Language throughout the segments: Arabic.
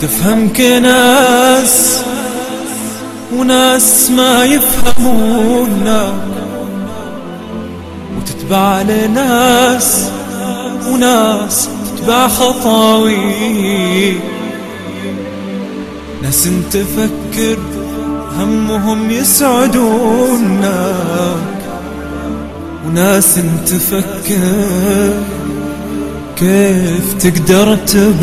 تفهمك ناس وناس ما يفهمونا وتتبع لناس وناس تتبع خطاوي. ناس تفكر همهم يسعدونا وناس تفكر كيف تقدر تبكيك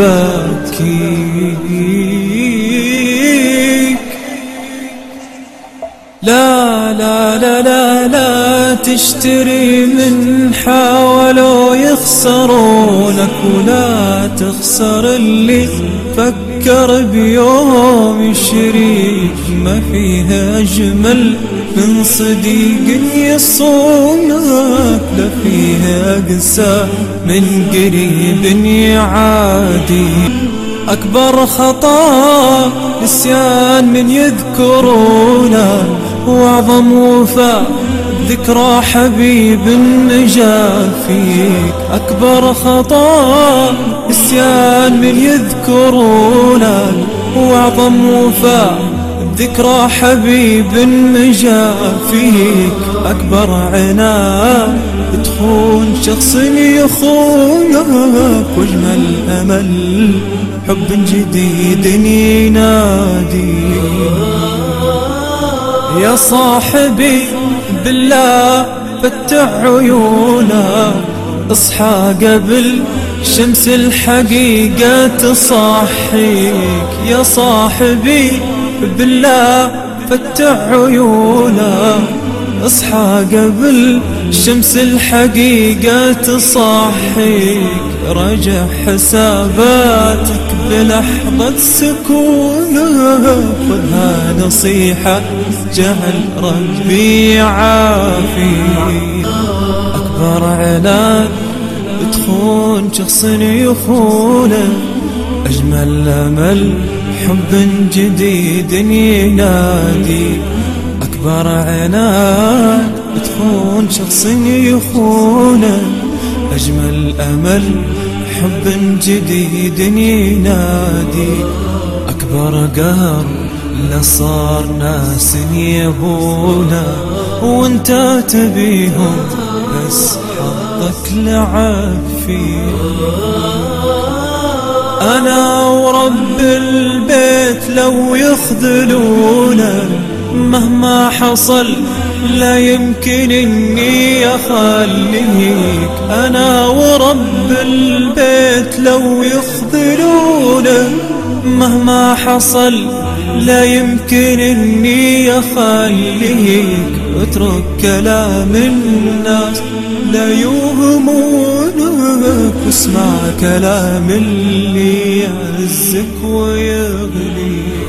لا لا لا لا لا تشتري من حاولوا يخسرونك ولا تخسر اللي فك كرب يوم الشريك ما فيها أجمل من صديق يصونك لا فيها أقسى من قريب يعادي. أكبر خطأ نسيان من يذكرونا وأعظم وفاء ذكرى حبيب النجا فيك. أكبر خطأ نسيان من يذكرونا وأعظم وفاء ذكرى حبيب مجا فيك أكبر عنا تخون شخص يخونك وأجمل أمل حب جديد ينادي. يا صاحبي بالله فتح عيونك اصحى قبل شمس الحقيقة تصحيك يا صاحبي بالله فتح عيونا اصحى قبل شمس الحقيقة تصحيك رجع حساباتك بلحظة سكونك خذها نصيحة جعل ربي عافيك ظهر علان تخون شخص يخونه. أجمل أمل حب جديد ينادي. أكبر عناد تخون شخص يخونه. أجمل أمل حب جديد ينادي. أكبر قهر لصار ناس يبونا وانت تبيهم بس حقك لعب فيه أنا ورب البيت لو يخذلونا مهما حصل لا يمكن إني أخليك. أنا ورب البيت لو يخذلونا مهما حصل لا يمكن إني أخليك. اترك كلام الناس لا يهمونك اسمع كلام اللي يعزك ويغلي.